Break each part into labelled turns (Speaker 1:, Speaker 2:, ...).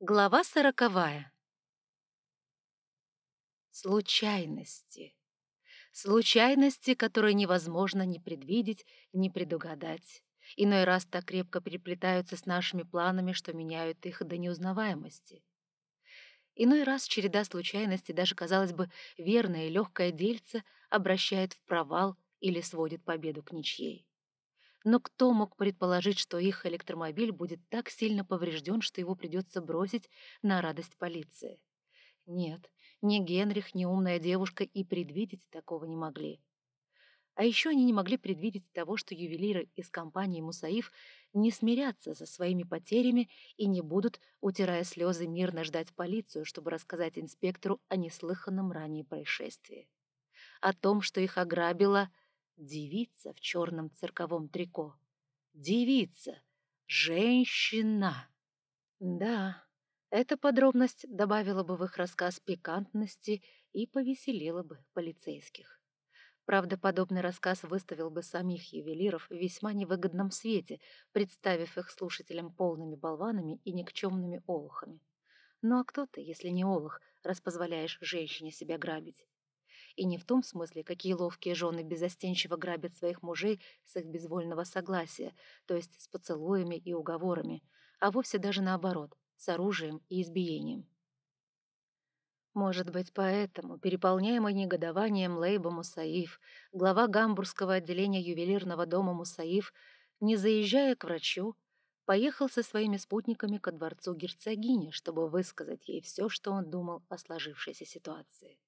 Speaker 1: Глава сороковая. Случайности. Случайности, которые невозможно ни предвидеть, ни предугадать. Иной раз так крепко переплетаются с нашими планами, что меняют их до неузнаваемости. Иной раз череда случайностей, даже, казалось бы, верное и легкое дельце, обращает в провал или сводит победу к ничьей. Но кто мог предположить, что их электромобиль будет так сильно поврежден, что его придется бросить на радость полиции? Нет, ни Генрих, ни умная девушка и предвидеть такого не могли. А еще они не могли предвидеть того, что ювелиры из компании «Мусаиф» не смирятся со своими потерями и не будут, утирая слезы, мирно ждать полицию, чтобы рассказать инспектору о неслыханном ранее происшествии. О том, что их ограбила Девица в черном цирковом трико. Девица. Женщина. Да, эта подробность добавила бы в их рассказ пикантности и повеселила бы полицейских. Правда, подобный рассказ выставил бы самих ювелиров в весьма невыгодном свете, представив их слушателям полными болванами и никчемными олухами. Ну а кто ты, если не олух, раз позволяешь женщине себя грабить? И не в том смысле, какие ловкие жены безостенчиво грабят своих мужей с их безвольного согласия, то есть с поцелуями и уговорами, а вовсе даже наоборот, с оружием и избиением. Может быть, поэтому, переполняемый негодованием Лейба Мусаиф, глава гамбургского отделения ювелирного дома Мусаиф, не заезжая к врачу, поехал со своими спутниками ко дворцу герцогини, чтобы высказать ей все, что он думал о сложившейся ситуации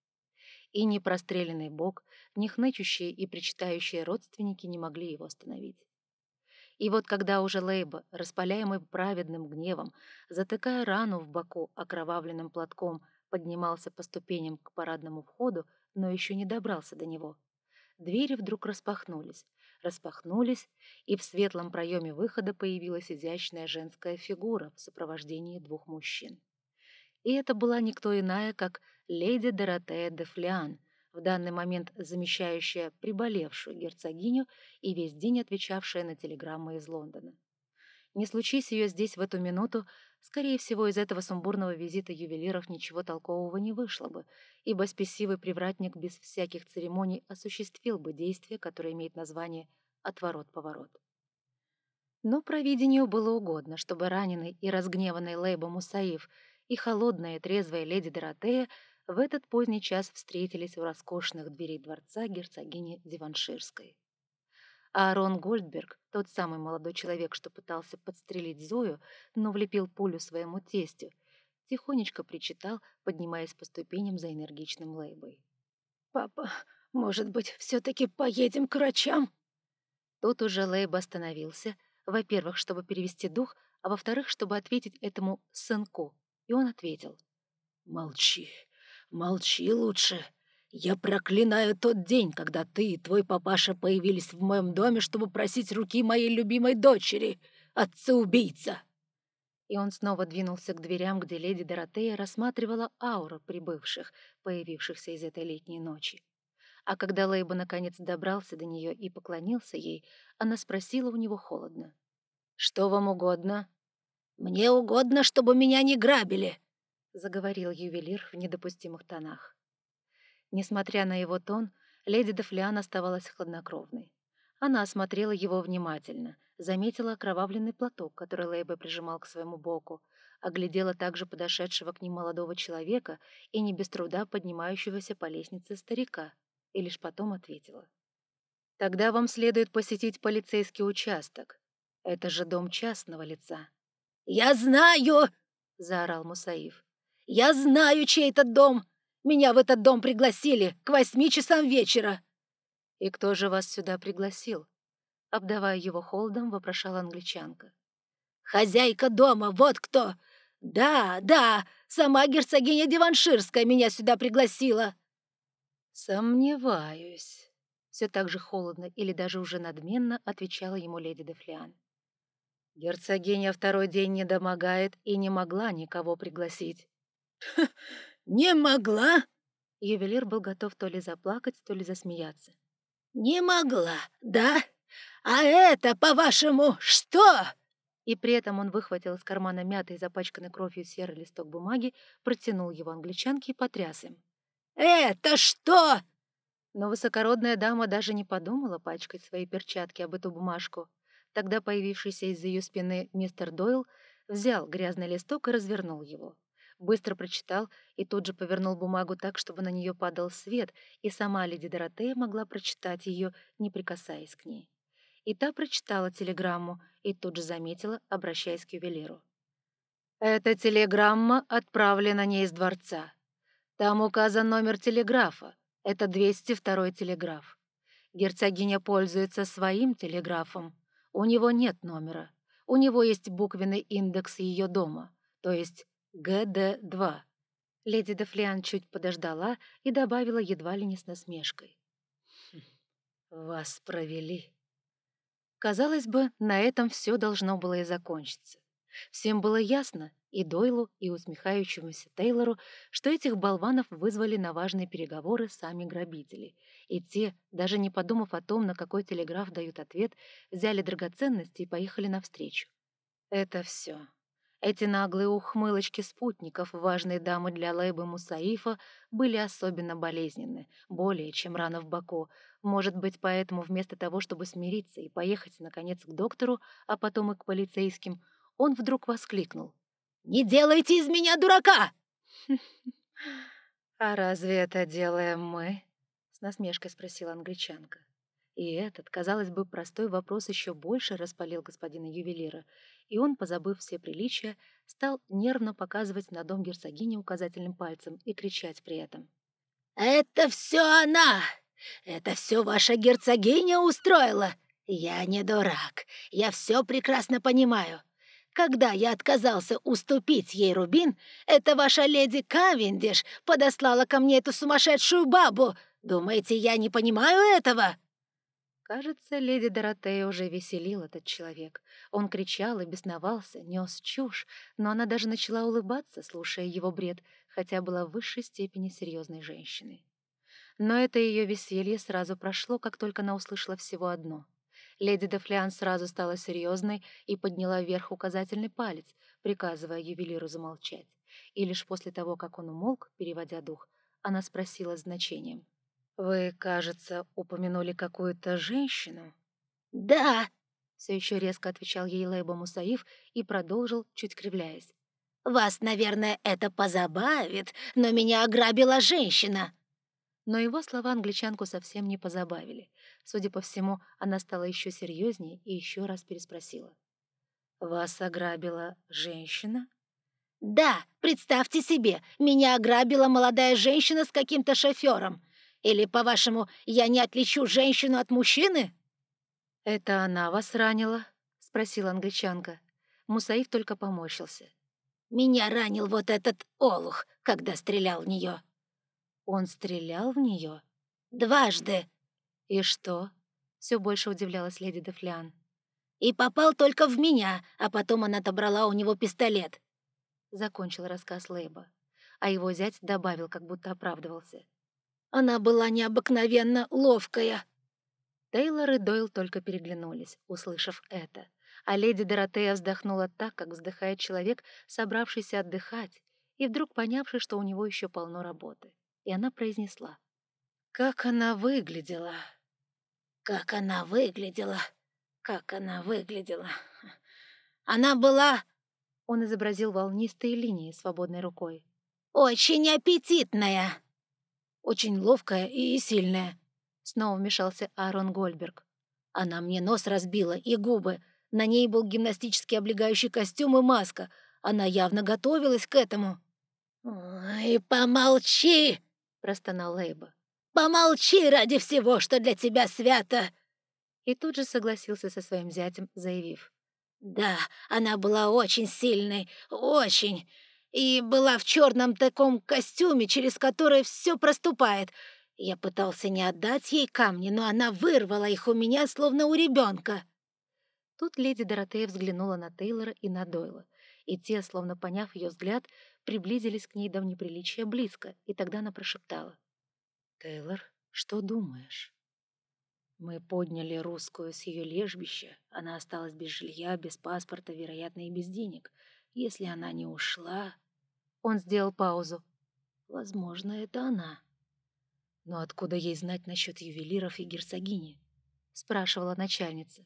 Speaker 1: и ни простреленный бок, ни хнычущие и причитающие родственники не могли его остановить. И вот когда уже Лейба, распаляемый праведным гневом, затыкая рану в боку окровавленным платком, поднимался по ступеням к парадному входу, но еще не добрался до него. Двери вдруг распахнулись, распахнулись, и в светлом проеме выхода появилась изящная женская фигура в сопровождении двух мужчин. И это была никто иная, как леди Доротея де Флиан, в данный момент замещающая приболевшую герцогиню и весь день отвечавшая на телеграммы из Лондона. Не случись ее здесь в эту минуту, скорее всего, из этого сумбурного визита ювелиров ничего толкового не вышло бы, ибо спесивый привратник без всяких церемоний осуществил бы действие, которое имеет название «отворот-поворот». Но провидению было угодно, чтобы раненый и разгневанный Лейба Мусаиф и холодная и трезвая леди Доротея в этот поздний час встретились у роскошных дверей дворца герцогини Диванширской. А Аарон Гольдберг, тот самый молодой человек, что пытался подстрелить Зою, но влепил пулю своему тестю, тихонечко причитал, поднимаясь по ступеням за энергичным Лейбой. «Папа, может быть, все-таки поедем к врачам?» Тут уже Лейб остановился, во-первых, чтобы перевести дух, а во-вторых, чтобы ответить этому сынку, и он ответил. «Молчи, молчи лучше. Я проклинаю тот день, когда ты и твой папаша появились в моем доме, чтобы просить руки моей любимой дочери, отца-убийца!» И он снова двинулся к дверям, где леди Доротея рассматривала ауру прибывших, появившихся из этой летней ночи. А когда Лейба наконец добрался до нее и поклонился ей, она спросила у него холодно. «Что вам угодно?» «Мне угодно, чтобы меня не грабили», — заговорил ювелир в недопустимых тонах. Несмотря на его тон, леди Дефлиан оставалась хладнокровной. Она осмотрела его внимательно, заметила окровавленный платок, который Лейбе прижимал к своему боку, оглядела также подошедшего к ним молодого человека и не без труда поднимающегося по лестнице старика, и лишь потом ответила. «Тогда вам следует посетить полицейский участок. Это же дом частного лица». «Я знаю!» — заорал Мусаиф. «Я знаю, чей это дом! Меня в этот дом пригласили к восьми часам вечера!» «И кто же вас сюда пригласил?» Обдавая его холодом, вопрошала англичанка. «Хозяйка дома, вот кто! Да, да, сама герцогиня Диванширская меня сюда пригласила!» «Сомневаюсь», — все так же холодно или даже уже надменно отвечала ему леди Дефлиан. Герцогиня второй день не домогает и не могла никого пригласить. «Не могла?» Ювелир был готов то ли заплакать, то ли засмеяться. «Не могла, да? А это, по-вашему, что?» И при этом он выхватил из кармана мятый, запачканный кровью серый листок бумаги, протянул его англичанке и потряс им.
Speaker 2: «Это что?»
Speaker 1: Но высокородная дама даже не подумала пачкать свои перчатки об эту бумажку. Тогда появившийся из-за ее спины мистер Дойл взял грязный листок и развернул его. Быстро прочитал и тут же повернул бумагу так, чтобы на нее падал свет, и сама леди Доротея могла прочитать ее, не прикасаясь к ней. И та прочитала телеграмму и тут же заметила, обращаясь к ювелиру. «Эта телеграмма отправлена не из дворца. Там указан номер телеграфа. Это 202 телеграф. Герцогиня пользуется своим телеграфом. У него нет номера. У него есть буквенный индекс ее дома, то есть ГД-2. Леди Дефлиан чуть подождала и добавила едва ли не с насмешкой. «Хм, «Вас провели». Казалось бы, на этом все должно было и закончиться. Всем было ясно, и Дойлу, и усмехающемуся Тейлору, что этих болванов вызвали на важные переговоры сами грабители. И те, даже не подумав о том, на какой телеграф дают ответ, взяли драгоценности и поехали навстречу. Это все. Эти наглые ухмылочки спутников, важные дамы для Лейба Мусаифа, были особенно болезненны, более, чем рана в боку. Может быть, поэтому вместо того, чтобы смириться и поехать, наконец, к доктору, а потом и к полицейским, он вдруг воскликнул.
Speaker 2: «Не делайте из меня дурака!»
Speaker 1: «А разве это делаем мы?» — с насмешкой спросила англичанка. И этот, казалось бы, простой вопрос еще больше распалил господина ювелира, и он, позабыв все приличия, стал нервно показывать на дом герцогини указательным пальцем и кричать при этом.
Speaker 2: «Это все она! Это все ваша герцогиня устроила! Я не дурак, я все прекрасно понимаю. Когда я отказался уступить ей рубин, эта ваша леди Кавендиш подослала ко мне эту сумасшедшую бабу. Думаете, я не понимаю этого?»
Speaker 1: Кажется, леди Доротея уже веселил этот человек. Он кричал и бесновался, нес чушь, но она даже начала улыбаться, слушая его бред, хотя была в высшей степени серьезной женщиной. Но это ее веселье сразу прошло, как только она услышала всего одно. Леди Дефлиан сразу стала серьезной и подняла вверх указательный палец, приказывая ювелиру замолчать. И лишь после того, как он умолк, переводя дух, она спросила значением — «Вы, кажется, упомянули какую-то женщину?»
Speaker 2: «Да!»
Speaker 1: — все еще резко отвечал ей Лейба Мусаиф и продолжил, чуть кривляясь.
Speaker 2: «Вас, наверное, это позабавит, но меня ограбила женщина!»
Speaker 1: Но его слова англичанку совсем не позабавили. Судя по всему, она стала еще серьезнее и еще раз переспросила. «Вас ограбила женщина?»
Speaker 2: «Да, представьте себе, меня ограбила молодая женщина с каким-то шофером. Или, по-вашему, я не отличу женщину от мужчины?»
Speaker 1: «Это она вас ранила?» — спросила англичанка. Мусаиф только поморщился.
Speaker 2: «Меня ранил вот этот олух, когда стрелял в нее».
Speaker 1: «Он стрелял в нее?»
Speaker 2: «Дважды».
Speaker 1: «И что?» — все больше удивлялась леди Дефлян.
Speaker 2: «И попал только в меня, а потом она отобрала у него пистолет».
Speaker 1: Закончил рассказ Лейба, а его зять добавил, как будто оправдывался.
Speaker 2: Она была необыкновенно ловкая».
Speaker 1: Тейлор и Дойл только переглянулись, услышав это. А леди Доротея вздохнула так, как вздыхает человек, собравшийся отдыхать, и вдруг понявший, что у него еще полно работы. И она произнесла. «Как она выглядела!»
Speaker 2: «Как она выглядела! Как она выглядела! Она была...»
Speaker 1: Он изобразил волнистые линии свободной рукой.
Speaker 2: «Очень аппетитная!»
Speaker 1: Очень ловкая и сильная», — снова вмешался Аарон Гольберг. «Она мне нос разбила и губы. На ней был гимнастический облегающий костюм и маска. Она явно готовилась к этому».
Speaker 2: «Ой, помолчи!» — простонал Лейба. «Помолчи ради всего, что для тебя свято!»
Speaker 1: И тут же согласился со своим зятем, заявив.
Speaker 2: «Да, она была очень сильной, очень и была в черном таком костюме, через который все проступает. Я пытался не отдать ей камни, но она вырвала их у меня, словно у ребенка.
Speaker 1: Тут леди Доротея взглянула на Тейлора и на Дойла, и те, словно поняв ее взгляд, приблизились к ней до неприличия близко, и тогда она прошептала. «Тейлор, что думаешь?» Мы подняли русскую с ее лежбища. Она осталась без жилья, без паспорта, вероятно, и без денег. Если она не ушла... Он сделал паузу. Возможно, это она. Но откуда ей знать насчет ювелиров и герцогини? Спрашивала начальница.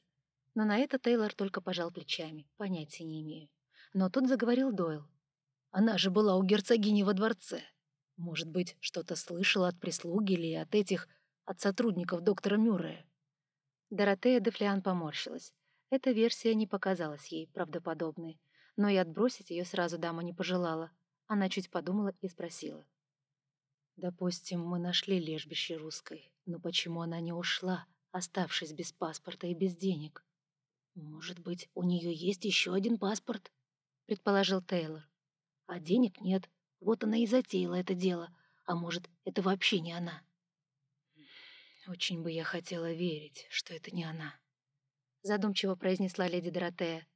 Speaker 1: Но на это Тейлор только пожал плечами. Понятия не имею. Но тут заговорил Дойл. Она же была у герцогини во дворце. Может быть, что-то слышала от прислуги или от этих, от сотрудников доктора Мюррея. Доротея Дефлиан поморщилась. Эта версия не показалась ей правдоподобной, но и отбросить ее сразу дама не пожелала. Она чуть подумала и спросила. «Допустим, мы нашли лежбище русской, но почему она не ушла, оставшись без паспорта и без денег?» «Может быть, у нее есть еще один паспорт?» — предположил Тейлор. «А денег нет, вот она и затеяла это дело. А может, это вообще не она?» «Очень бы я хотела верить, что это не она», — задумчиво произнесла леди Доротея.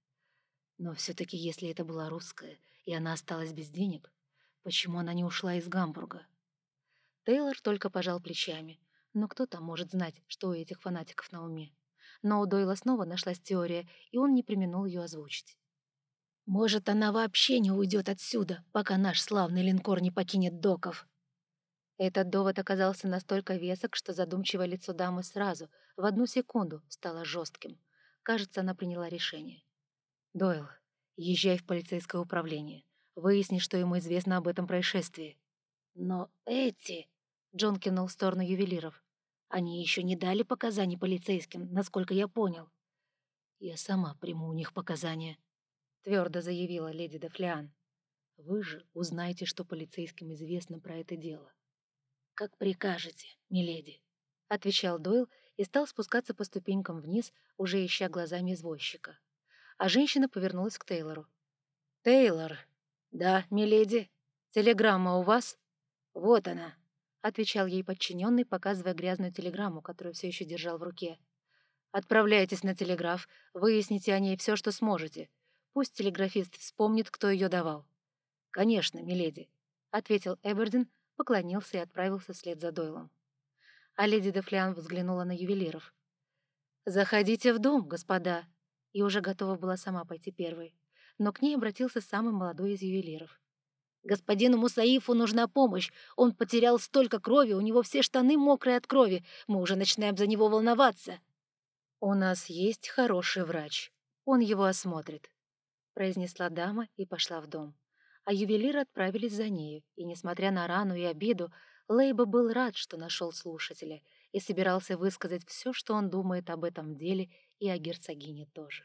Speaker 1: «Но все-таки, если это была русская, и она осталась без денег, почему она не ушла из Гамбурга?» Тейлор только пожал плечами. Но кто там может знать, что у этих фанатиков на уме? Но у Дойла снова нашлась теория, и он не применул ее озвучить. «Может, она вообще не уйдет отсюда, пока наш славный линкор не покинет доков?» Этот довод оказался настолько весок, что задумчивое лицо дамы сразу, в одну секунду, стало жестким. Кажется, она приняла решение. «Дойл, езжай в полицейское управление. Выясни, что ему известно об этом происшествии». «Но эти...» Джон кивнул в сторону ювелиров. «Они еще не дали показаний полицейским, насколько я понял». «Я сама приму у них показания», — твердо заявила леди Дефлиан. «Вы же узнаете, что полицейским известно про это дело». «Как прикажете, миледи», — отвечал Дойл и стал спускаться по ступенькам вниз, уже ища глазами извозчика. А женщина повернулась к Тейлору. «Тейлор!» «Да, миледи. Телеграмма у вас?» «Вот она», — отвечал ей подчиненный, показывая грязную телеграмму, которую все еще держал в руке. «Отправляйтесь на телеграф, выясните о ней все, что сможете. Пусть телеграфист вспомнит, кто ее давал». «Конечно, миледи», — ответил Эбердин, поклонился и отправился вслед за Дойлом. А леди Дефлиан взглянула на ювелиров. «Заходите в дом, господа!» И уже готова была сама пойти первой. Но к ней обратился самый молодой из ювелиров. Господину Мусаифу нужна помощь. Он потерял столько крови, у него все штаны мокрые от крови. Мы уже начинаем за него волноваться. «У нас есть хороший врач. Он его осмотрит», — произнесла дама и пошла в дом. А ювелиры отправились за нею, и, несмотря на рану и обиду, Лейба был рад, что нашел слушателя, и собирался высказать все, что он думает об этом деле и о герцогине тоже.